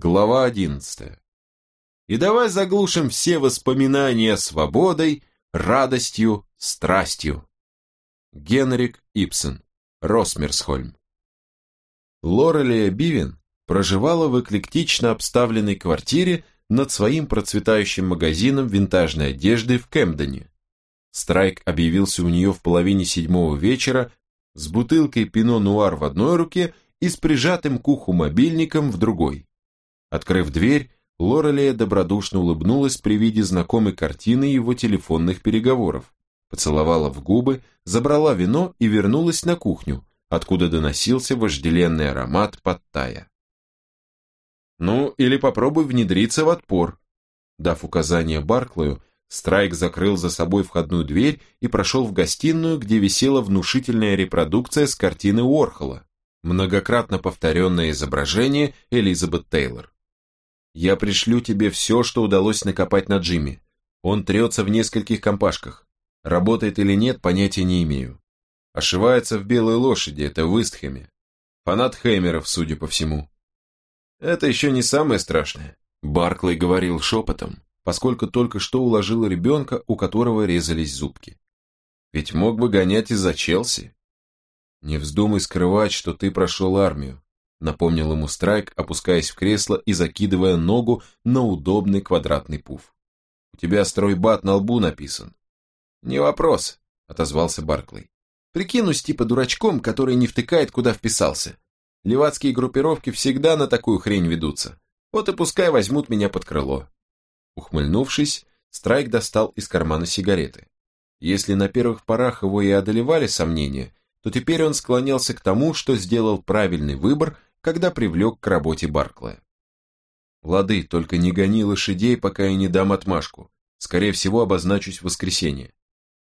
Глава одиннадцатая. И давай заглушим все воспоминания свободой, радостью, страстью. Генрик Ипсон. Росмерсхольм. Лорелия Бивен проживала в эклектично обставленной квартире над своим процветающим магазином винтажной одежды в Кэмдоне. Страйк объявился у нее в половине седьмого вечера с бутылкой пино-нуар в одной руке и с прижатым к уху мобильником в другой. Открыв дверь, Лорелия добродушно улыбнулась при виде знакомой картины его телефонных переговоров, поцеловала в губы, забрала вино и вернулась на кухню, откуда доносился вожделенный аромат подтая. «Ну, или попробуй внедриться в отпор». Дав указание Барклою, Страйк закрыл за собой входную дверь и прошел в гостиную, где висела внушительная репродукция с картины Уорхола, многократно повторенное изображение Элизабет Тейлор. «Я пришлю тебе все, что удалось накопать на Джимми. Он трется в нескольких компашках. Работает или нет, понятия не имею. Ошивается в белой лошади, это в Истхэме. Фанат Хеймеров, судя по всему. Это еще не самое страшное. Барклey говорил шепотом, поскольку только что уложил ребенка, у которого резались зубки. Ведь мог бы гонять из-за Челси. Не вздумай скрывать, что ты прошел армию, напомнил ему Страйк, опускаясь в кресло и закидывая ногу на удобный квадратный пуф. У тебя стройбат на лбу написан. Не вопрос, отозвался Барклey. Прикинусь типа дурачком, который не втыкает, куда вписался. Левацкие группировки всегда на такую хрень ведутся. Вот и пускай возьмут меня под крыло. Ухмыльнувшись, Страйк достал из кармана сигареты. Если на первых порах его и одолевали сомнения, то теперь он склонялся к тому, что сделал правильный выбор, когда привлек к работе Барклая. Лады, только не гони лошадей, пока я не дам отмашку. Скорее всего, обозначусь в воскресенье.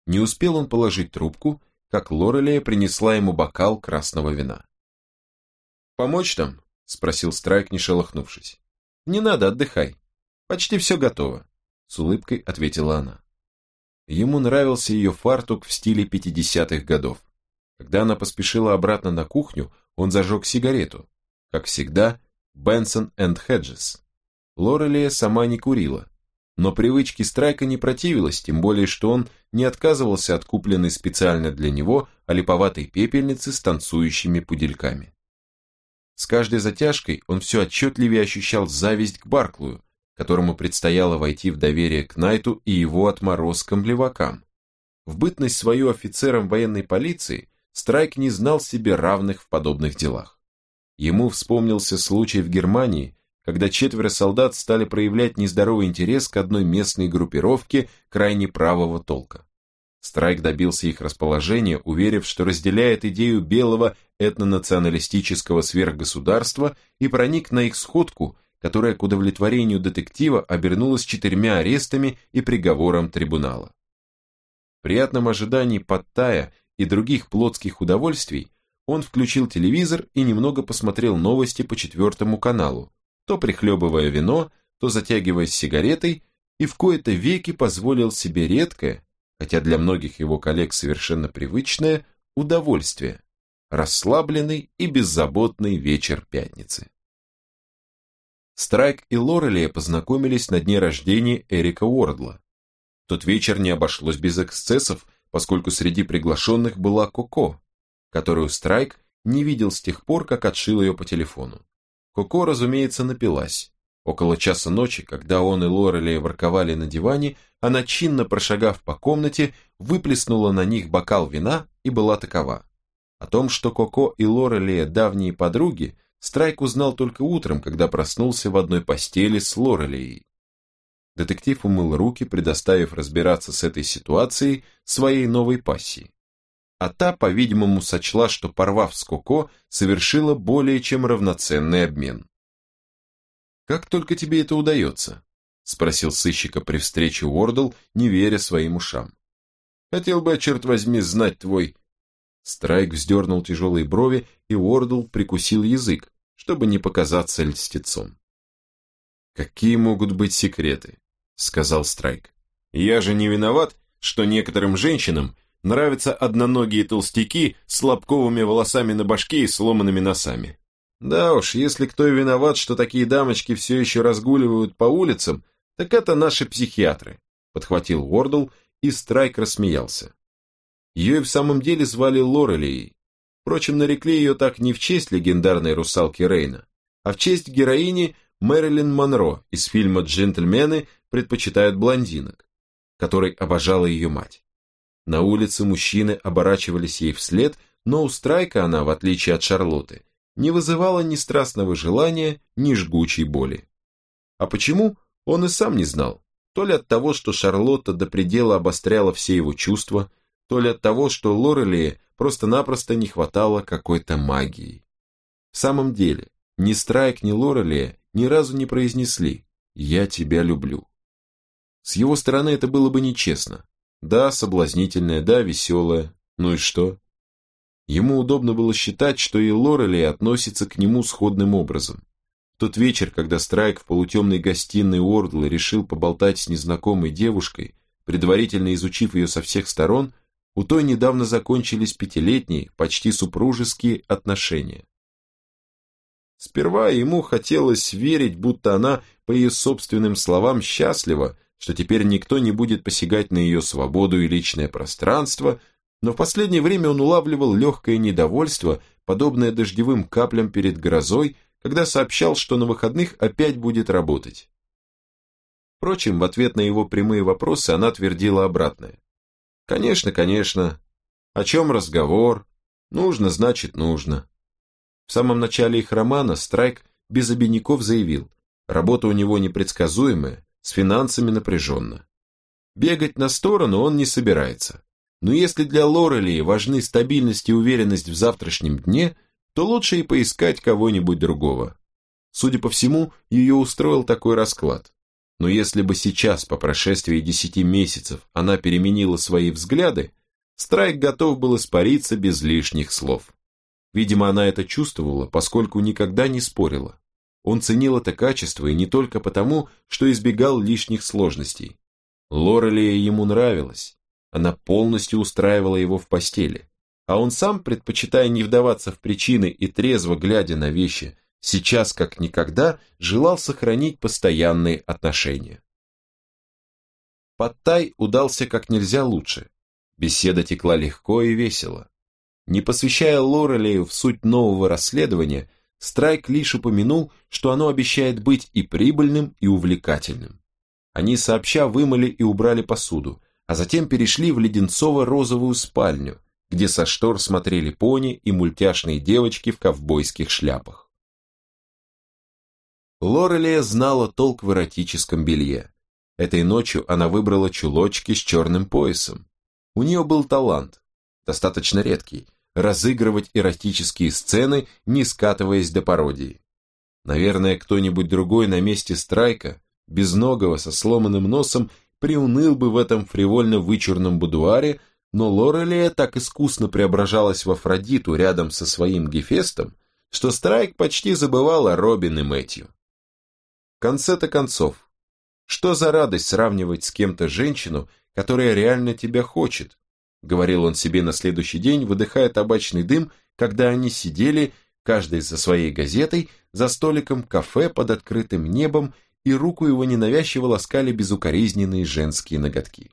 Не успел он положить трубку, как Лорелия принесла ему бокал красного вина. «Помочь там?» – спросил Страйк, не шелохнувшись. «Не надо, отдыхай. Почти все готово», – с улыбкой ответила она. Ему нравился ее фартук в стиле пятидесятых годов. Когда она поспешила обратно на кухню, он зажег сигарету. Как всегда, Бенсон энд Хеджес. Лорелия сама не курила, но привычки Страйка не противилась, тем более, что он не отказывался от купленной специально для него олиповатой пепельницы с танцующими пудельками. С каждой затяжкой он все отчетливее ощущал зависть к Барклую, которому предстояло войти в доверие к Найту и его отморозкам-левакам. В бытность свою офицером военной полиции Страйк не знал себе равных в подобных делах. Ему вспомнился случай в Германии, когда четверо солдат стали проявлять нездоровый интерес к одной местной группировке крайне правого толка. Страйк добился их расположения, уверив, что разделяет идею белого этнонационалистического сверхгосударства и проник на их сходку, которая к удовлетворению детектива обернулась четырьмя арестами и приговором трибунала. В приятном ожидании Паттая и других плотских удовольствий он включил телевизор и немного посмотрел новости по четвертому каналу, то прихлебывая вино, то затягиваясь сигаретой, и в кои-то веки позволил себе редкое, хотя для многих его коллег совершенно привычное, удовольствие – расслабленный и беззаботный вечер пятницы. Страйк и Лорелия познакомились на дне рождения Эрика Уордла. Тот вечер не обошлось без эксцессов, поскольку среди приглашенных была Коко, которую Страйк не видел с тех пор, как отшил ее по телефону. Коко, разумеется, напилась. Около часа ночи, когда он и Лорели ворковали на диване, она, чинно прошагав по комнате, выплеснула на них бокал вина и была такова. О том, что Коко и Лорелия давние подруги, Страйк узнал только утром, когда проснулся в одной постели с Лорелией. Детектив умыл руки, предоставив разбираться с этой ситуацией своей новой пассии а та, по-видимому, сочла, что порвав с Коко, совершила более чем равноценный обмен. «Как только тебе это удается?» – спросил сыщика при встрече Уордл, не веря своим ушам. «Хотел бы, черт возьми, знать твой...» Страйк вздернул тяжелые брови, и Уордл прикусил язык, чтобы не показаться льстецом. «Какие могут быть секреты?» – сказал Страйк. «Я же не виноват, что некоторым женщинам нравятся одноногие толстяки с лобковыми волосами на башке и сломанными носами. Да уж, если кто и виноват, что такие дамочки все еще разгуливают по улицам, так это наши психиатры, подхватил Уордл, и Страйк рассмеялся. Ее и в самом деле звали Лорелией. Впрочем, нарекли ее так не в честь легендарной русалки Рейна, а в честь героини Мэрилин Монро из фильма «Джентльмены предпочитают блондинок», который обожала ее мать. На улице мужчины оборачивались ей вслед, но у Страйка она, в отличие от Шарлотты, не вызывала ни страстного желания, ни жгучей боли. А почему, он и сам не знал. То ли от того, что Шарлотта до предела обостряла все его чувства, то ли от того, что Лорелии просто-напросто не хватало какой-то магии. В самом деле, ни Страйк, ни Лорелия ни разу не произнесли «Я тебя люблю». С его стороны это было бы нечестно. Да, соблазнительное, да, веселое. Ну и что? Ему удобно было считать, что и Лорели относится к нему сходным образом. В тот вечер, когда Страйк в полутемной гостиной Уордла решил поболтать с незнакомой девушкой, предварительно изучив ее со всех сторон, у той недавно закончились пятилетние, почти супружеские отношения. Сперва ему хотелось верить, будто она, по ее собственным словам, счастлива, что теперь никто не будет посягать на ее свободу и личное пространство, но в последнее время он улавливал легкое недовольство, подобное дождевым каплям перед грозой, когда сообщал, что на выходных опять будет работать. Впрочем, в ответ на его прямые вопросы она твердила обратное. «Конечно, конечно. О чем разговор? Нужно, значит, нужно». В самом начале их романа Страйк без обиняков заявил, работа у него непредсказуемая, с финансами напряженно. Бегать на сторону он не собирается. Но если для Лорелии важны стабильность и уверенность в завтрашнем дне, то лучше и поискать кого-нибудь другого. Судя по всему, ее устроил такой расклад. Но если бы сейчас, по прошествии десяти месяцев, она переменила свои взгляды, Страйк готов был испариться без лишних слов. Видимо, она это чувствовала, поскольку никогда не спорила. Он ценил это качество и не только потому, что избегал лишних сложностей. Лорелия ему нравилась, она полностью устраивала его в постели. А он сам, предпочитая не вдаваться в причины и трезво глядя на вещи, сейчас как никогда желал сохранить постоянные отношения. Подтай удался как нельзя лучше. Беседа текла легко и весело. Не посвящая Лорелею в суть нового расследования, Страйк лишь упомянул, что оно обещает быть и прибыльным, и увлекательным. Они сообща вымыли и убрали посуду, а затем перешли в леденцово-розовую спальню, где со штор смотрели пони и мультяшные девочки в ковбойских шляпах. Лорелия знала толк в эротическом белье. Этой ночью она выбрала чулочки с черным поясом. У нее был талант, достаточно редкий, разыгрывать эротические сцены, не скатываясь до пародии. Наверное, кто-нибудь другой на месте Страйка, безногого, со сломанным носом, приуныл бы в этом фривольно-вычурном будуаре, но Лорелия так искусно преображалась в Афродиту рядом со своим Гефестом, что Страйк почти забывал о Робин и Мэтью. В конце-то концов, что за радость сравнивать с кем-то женщину, которая реально тебя хочет, говорил он себе на следующий день, выдыхая табачный дым, когда они сидели, каждый за своей газетой, за столиком кафе под открытым небом и руку его ненавязчиво ласкали безукоризненные женские ноготки.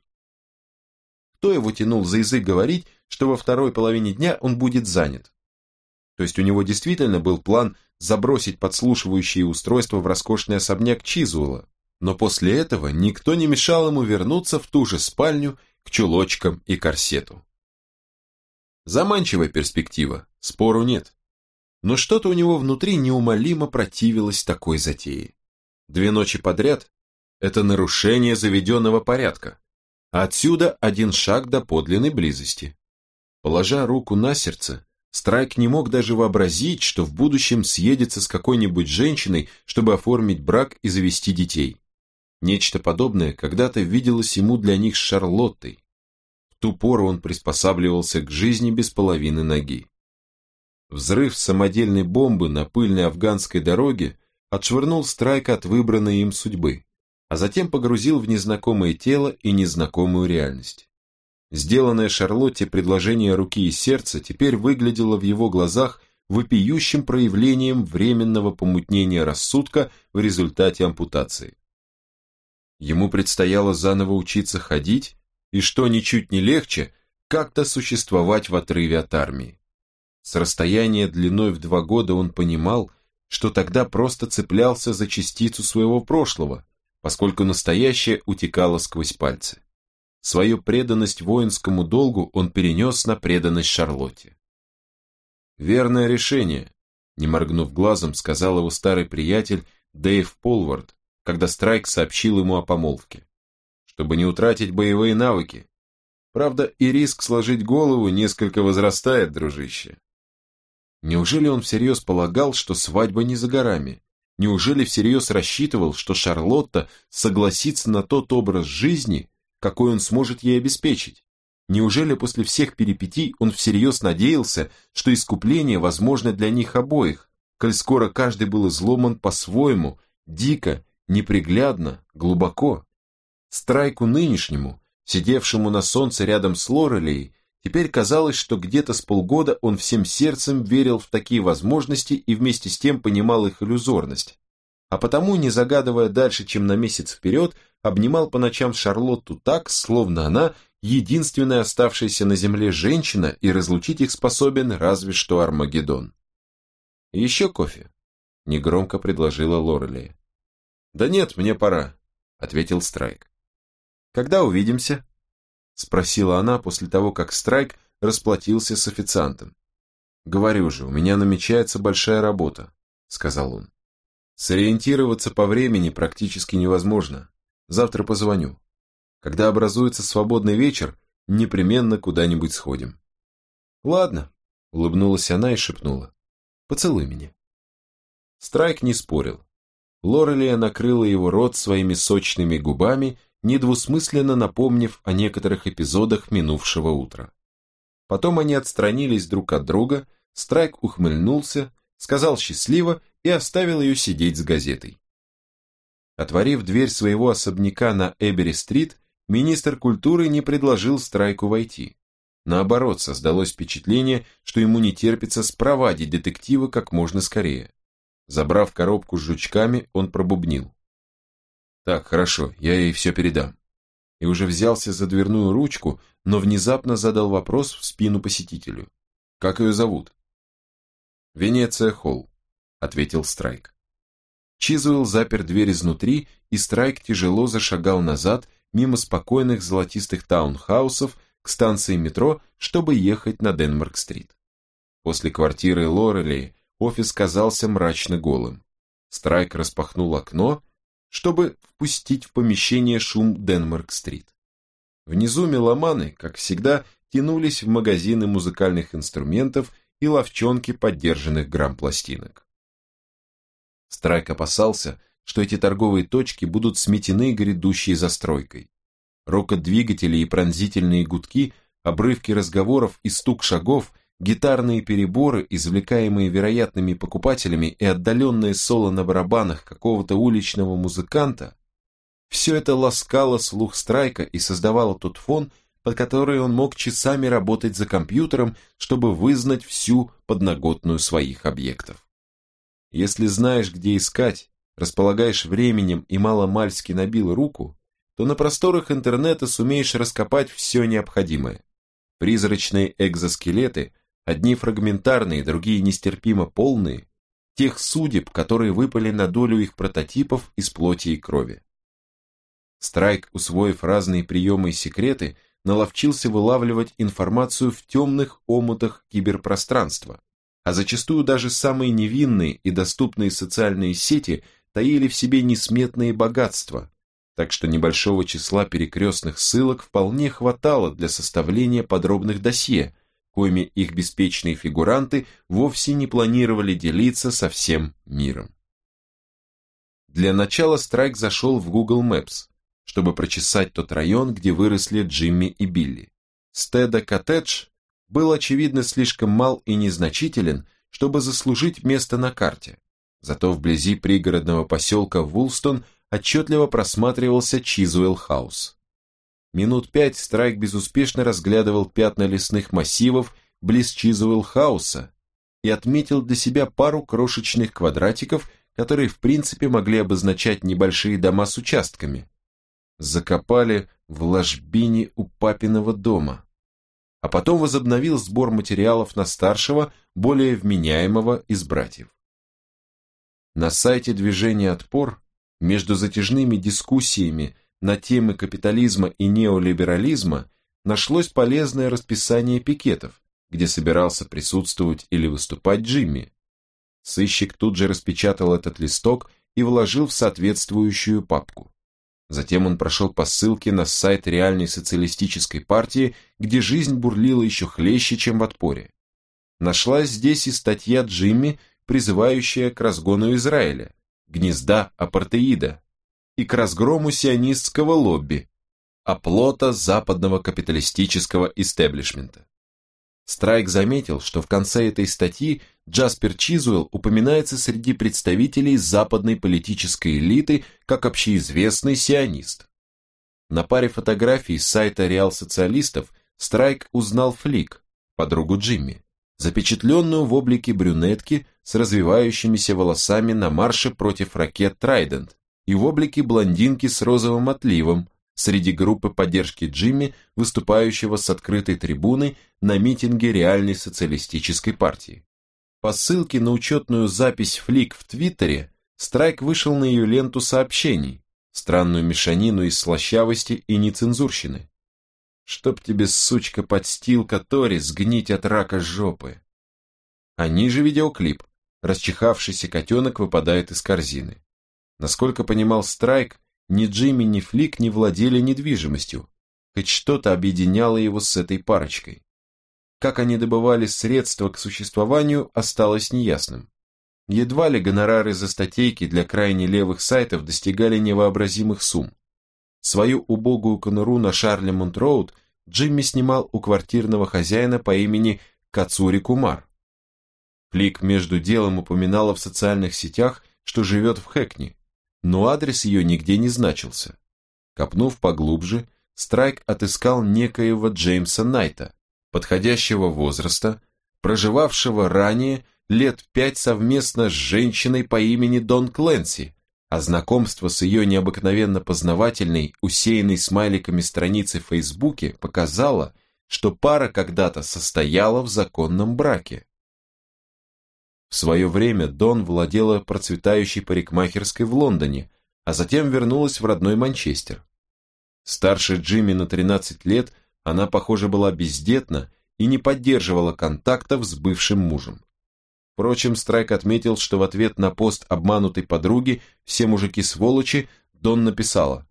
Кто его тянул за язык говорить, что во второй половине дня он будет занят? То есть у него действительно был план забросить подслушивающие устройства в роскошный особняк Чизуэлла, но после этого никто не мешал ему вернуться в ту же спальню к чулочкам и корсету. Заманчивая перспектива, спору нет. Но что-то у него внутри неумолимо противилось такой затее. Две ночи подряд – это нарушение заведенного порядка. Отсюда один шаг до подлинной близости. Положа руку на сердце, Страйк не мог даже вообразить, что в будущем съедется с какой-нибудь женщиной, чтобы оформить брак и завести детей. Нечто подобное когда-то виделось ему для них с Шарлоттой. В ту пору он приспосабливался к жизни без половины ноги. Взрыв самодельной бомбы на пыльной афганской дороге отшвырнул Страйка от выбранной им судьбы, а затем погрузил в незнакомое тело и незнакомую реальность. Сделанное Шарлотте предложение руки и сердца теперь выглядело в его глазах вопиющим проявлением временного помутнения рассудка в результате ампутации. Ему предстояло заново учиться ходить, и что ничуть не легче, как-то существовать в отрыве от армии. С расстояния длиной в два года он понимал, что тогда просто цеплялся за частицу своего прошлого, поскольку настоящее утекало сквозь пальцы. Свою преданность воинскому долгу он перенес на преданность Шарлотте. «Верное решение», – не моргнув глазом, сказал его старый приятель Дэйв Полвард, когда Страйк сообщил ему о помолвке. «Чтобы не утратить боевые навыки. Правда, и риск сложить голову несколько возрастает, дружище». Неужели он всерьез полагал, что свадьба не за горами? Неужели всерьез рассчитывал, что Шарлотта согласится на тот образ жизни, какой он сможет ей обеспечить? Неужели после всех перипетий он всерьез надеялся, что искупление возможно для них обоих, коль скоро каждый был изломан по-своему, дико, неприглядно, глубоко? Страйку нынешнему, сидевшему на солнце рядом с Лорелей, теперь казалось, что где-то с полгода он всем сердцем верил в такие возможности и вместе с тем понимал их иллюзорность а потому, не загадывая дальше, чем на месяц вперед, обнимал по ночам Шарлотту так, словно она единственная оставшаяся на земле женщина, и разлучить их способен разве что Армагеддон. «Еще кофе?» – негромко предложила Лорелия. «Да нет, мне пора», – ответил Страйк. «Когда увидимся?» – спросила она после того, как Страйк расплатился с официантом. «Говорю же, у меня намечается большая работа», – сказал он. Сориентироваться по времени практически невозможно. Завтра позвоню. Когда образуется свободный вечер, непременно куда-нибудь сходим. Ладно, улыбнулась она и шепнула. Поцелуй меня. Страйк не спорил. Лорелия накрыла его рот своими сочными губами, недвусмысленно напомнив о некоторых эпизодах минувшего утра. Потом они отстранились друг от друга, Страйк ухмыльнулся, сказал счастливо и оставил ее сидеть с газетой. Отворив дверь своего особняка на Эбери-стрит, министр культуры не предложил Страйку войти. Наоборот, создалось впечатление, что ему не терпится спровадить детектива как можно скорее. Забрав коробку с жучками, он пробубнил. «Так, хорошо, я ей все передам». И уже взялся за дверную ручку, но внезапно задал вопрос в спину посетителю. «Как ее зовут?» «Венеция Холл», — ответил Страйк. Чизуэлл запер дверь изнутри, и Страйк тяжело зашагал назад, мимо спокойных золотистых таунхаусов, к станции метро, чтобы ехать на Денмарк-стрит. После квартиры Лорелей офис казался мрачно голым. Страйк распахнул окно, чтобы впустить в помещение шум Денмарк-стрит. Внизу меломаны, как всегда, тянулись в магазины музыкальных инструментов и ловчонки поддержанных грамм-пластинок. Страйк опасался, что эти торговые точки будут сметены грядущей застройкой. Рокот двигателей и пронзительные гудки, обрывки разговоров и стук шагов, гитарные переборы, извлекаемые вероятными покупателями и отдаленные соло на барабанах какого-то уличного музыканта, все это ласкало слух Страйка и создавало тот фон, под который он мог часами работать за компьютером, чтобы вызнать всю подноготную своих объектов. Если знаешь, где искать, располагаешь временем и маломальски набил руку, то на просторах интернета сумеешь раскопать все необходимое. Призрачные экзоскелеты, одни фрагментарные, другие нестерпимо полные, тех судеб, которые выпали на долю их прототипов из плоти и крови. Страйк, усвоив разные приемы и секреты, наловчился вылавливать информацию в темных омутах киберпространства, а зачастую даже самые невинные и доступные социальные сети таили в себе несметные богатства, так что небольшого числа перекрестных ссылок вполне хватало для составления подробных досье, коими их беспечные фигуранты вовсе не планировали делиться со всем миром. Для начала Страйк зашел в Google Maps – чтобы прочесать тот район, где выросли Джимми и Билли. Стеда коттедж был, очевидно, слишком мал и незначителен, чтобы заслужить место на карте. Зато вблизи пригородного поселка Вулстон отчетливо просматривался Чизуэлл Хаус. Минут пять Страйк безуспешно разглядывал пятна лесных массивов близ Чизуэлл Хауса и отметил для себя пару крошечных квадратиков, которые в принципе могли обозначать небольшие дома с участками. Закопали в ложбине у папиного дома. А потом возобновил сбор материалов на старшего, более вменяемого из братьев. На сайте движения «Отпор» между затяжными дискуссиями на темы капитализма и неолиберализма нашлось полезное расписание пикетов, где собирался присутствовать или выступать Джимми. Сыщик тут же распечатал этот листок и вложил в соответствующую папку. Затем он прошел по ссылке на сайт реальной социалистической партии, где жизнь бурлила еще хлеще, чем в отпоре. Нашлась здесь и статья Джимми, призывающая к разгону Израиля, гнезда апартеида, и к разгрому сионистского лобби, оплота западного капиталистического истеблишмента. Страйк заметил, что в конце этой статьи Джаспер Чизуэлл упоминается среди представителей западной политической элиты как общеизвестный сионист. На паре фотографий с сайта реал-социалистов Страйк узнал Флик, подругу Джимми, запечатленную в облике брюнетки с развивающимися волосами на марше против ракет Трайдент и в облике блондинки с розовым отливом, среди группы поддержки Джимми, выступающего с открытой трибуной на митинге реальной социалистической партии. По ссылке на учетную запись Флик в Твиттере, Страйк вышел на ее ленту сообщений, странную мешанину из слащавости и нецензурщины. «Чтоб тебе, сучка, подстилка Тори, сгнить от рака жопы!» А ниже видеоклип. Расчихавшийся котенок выпадает из корзины. Насколько понимал Страйк, ни Джимми, ни Флик не владели недвижимостью, хоть что-то объединяло его с этой парочкой. Как они добывали средства к существованию, осталось неясным. Едва ли гонорары за статейки для крайне левых сайтов достигали невообразимых сумм. Свою убогую конуру на Шарле Монтроуд Джимми снимал у квартирного хозяина по имени Кацури Кумар. Флик между делом упоминала в социальных сетях, что живет в Хэкни, но адрес ее нигде не значился. Копнув поглубже, Страйк отыскал некоего Джеймса Найта, подходящего возраста, проживавшего ранее лет пять совместно с женщиной по имени Дон Кленси, а знакомство с ее необыкновенно познавательной, усеянной смайликами страницы в Фейсбуке показало, что пара когда-то состояла в законном браке. В свое время Дон владела процветающей парикмахерской в Лондоне, а затем вернулась в родной Манчестер. Старше Джимми на 13 лет она, похоже, была бездетна и не поддерживала контактов с бывшим мужем. Впрочем, Страйк отметил, что в ответ на пост обманутой подруги «Все мужики сволочи» Дон написала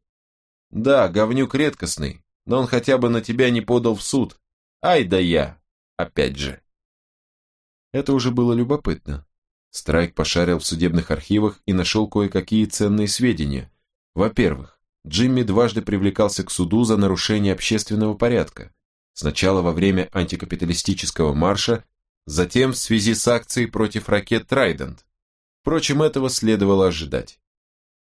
«Да, говнюк редкостный, но он хотя бы на тебя не подал в суд. Ай да я, опять же». Это уже было любопытно. Страйк пошарил в судебных архивах и нашел кое-какие ценные сведения. Во-первых, Джимми дважды привлекался к суду за нарушение общественного порядка. Сначала во время антикапиталистического марша, затем в связи с акцией против ракет Трайдент. Впрочем, этого следовало ожидать.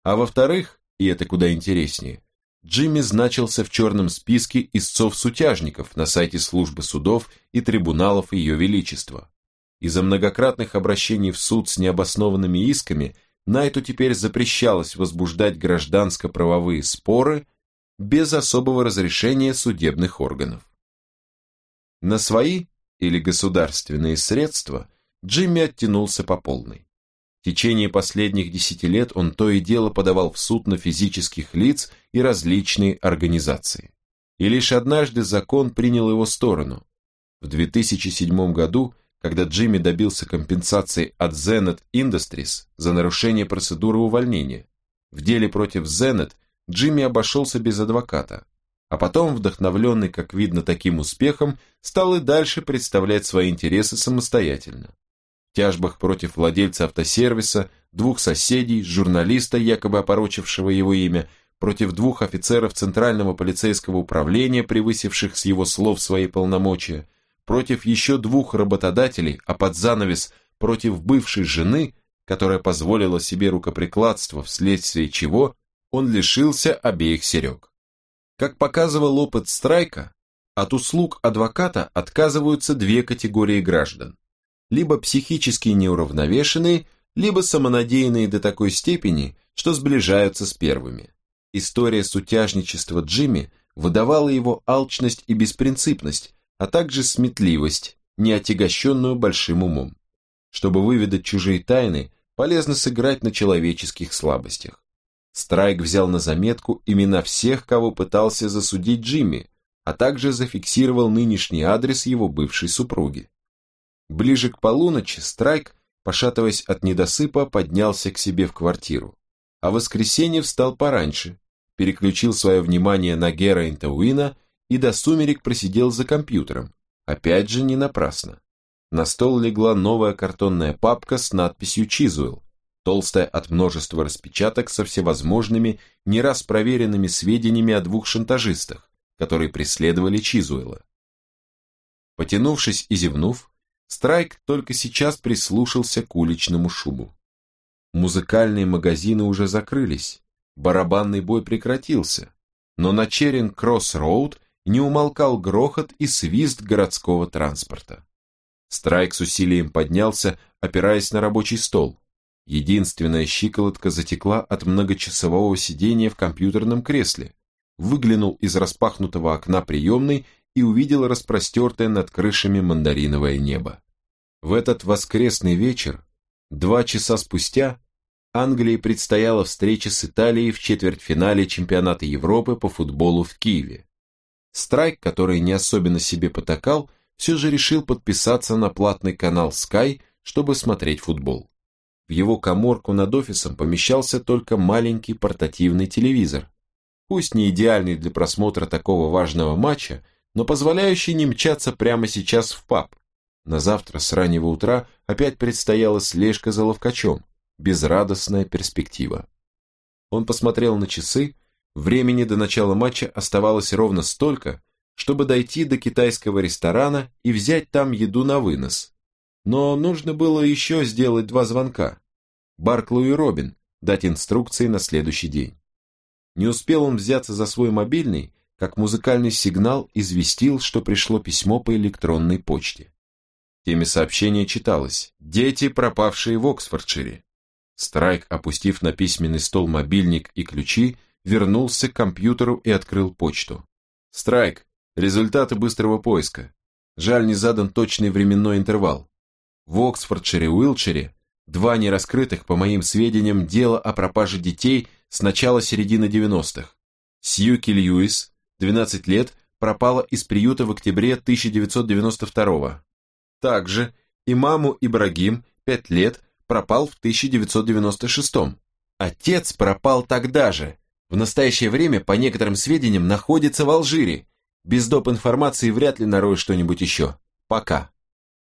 А во-вторых, и это куда интереснее, Джимми значился в черном списке истцов-сутяжников на сайте службы судов и трибуналов Ее Величества. Из-за многократных обращений в суд с необоснованными исками Найту теперь запрещалось возбуждать гражданско-правовые споры без особого разрешения судебных органов. На свои или государственные средства Джимми оттянулся по полной. В течение последних десяти лет он то и дело подавал в суд на физических лиц и различные организации. И лишь однажды закон принял его сторону. В 2007 году когда Джимми добился компенсации от Zenit Industries за нарушение процедуры увольнения. В деле против Zenit Джимми обошелся без адвоката, а потом, вдохновленный, как видно, таким успехом, стал и дальше представлять свои интересы самостоятельно. В тяжбах против владельца автосервиса, двух соседей, журналиста, якобы опорочившего его имя, против двух офицеров Центрального полицейского управления, превысивших с его слов свои полномочия, против еще двух работодателей, а под занавес против бывшей жены, которая позволила себе рукоприкладство, вследствие чего он лишился обеих серег. Как показывал опыт страйка, от услуг адвоката отказываются две категории граждан. либо психически неуравновешенные, либо самонадеянные до такой степени, что сближаются с первыми. История сутяжничества Джимми выдавала его алчность и беспринципность, а также сметливость, не отягощенную большим умом. Чтобы выведать чужие тайны, полезно сыграть на человеческих слабостях. Страйк взял на заметку имена всех, кого пытался засудить Джимми, а также зафиксировал нынешний адрес его бывшей супруги. Ближе к полуночи Страйк, пошатываясь от недосыпа, поднялся к себе в квартиру, а в воскресенье встал пораньше, переключил свое внимание на Герайнта Уина и до сумерек просидел за компьютером, опять же не напрасно. На стол легла новая картонная папка с надписью «Чизуэлл», толстая от множества распечаток со всевозможными, не раз проверенными сведениями о двух шантажистах, которые преследовали Чизуэла. Потянувшись и зевнув, Страйк только сейчас прислушался к уличному шуму. Музыкальные магазины уже закрылись, барабанный бой прекратился, но на Черинг-Кросс-Роуд не умолкал грохот и свист городского транспорта. Страйк с усилием поднялся, опираясь на рабочий стол. Единственная щиколотка затекла от многочасового сидения в компьютерном кресле. Выглянул из распахнутого окна приемной и увидел распростертое над крышами мандариновое небо. В этот воскресный вечер, два часа спустя, Англии предстояла встреча с Италией в четвертьфинале чемпионата Европы по футболу в Киеве. Страйк, который не особенно себе потакал, все же решил подписаться на платный канал Sky, чтобы смотреть футбол. В его коморку над офисом помещался только маленький портативный телевизор. Пусть не идеальный для просмотра такого важного матча, но позволяющий не мчаться прямо сейчас в паб. На завтра с раннего утра опять предстояла слежка за ловкачом, безрадостная перспектива. Он посмотрел на часы, времени до начала матча оставалось ровно столько, чтобы дойти до китайского ресторана и взять там еду на вынос. Но нужно было еще сделать два звонка. Барклу и Робин дать инструкции на следующий день. Не успел он взяться за свой мобильный, как музыкальный сигнал известил, что пришло письмо по электронной почте. В теме сообщения читалось «Дети, пропавшие в Оксфордшире». Страйк, опустив на письменный стол мобильник и ключи, вернулся к компьютеру и открыл почту. «Страйк, Результаты быстрого поиска. Жаль, не задан точный временной интервал. В Оксфордшире, Уилчере два нераскрытых, по моим сведениям, дела о пропаже детей с начала середины 90-х. Сьюки Льюис, 12 лет, пропала из приюта в октябре 1992 -го. Также имаму Ибрагим, 5 лет, пропал в 1996 -м. Отец пропал тогда же. В настоящее время, по некоторым сведениям, находится в Алжире без доп. информации вряд ли нароешь что-нибудь еще. Пока.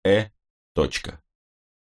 Э. Точка.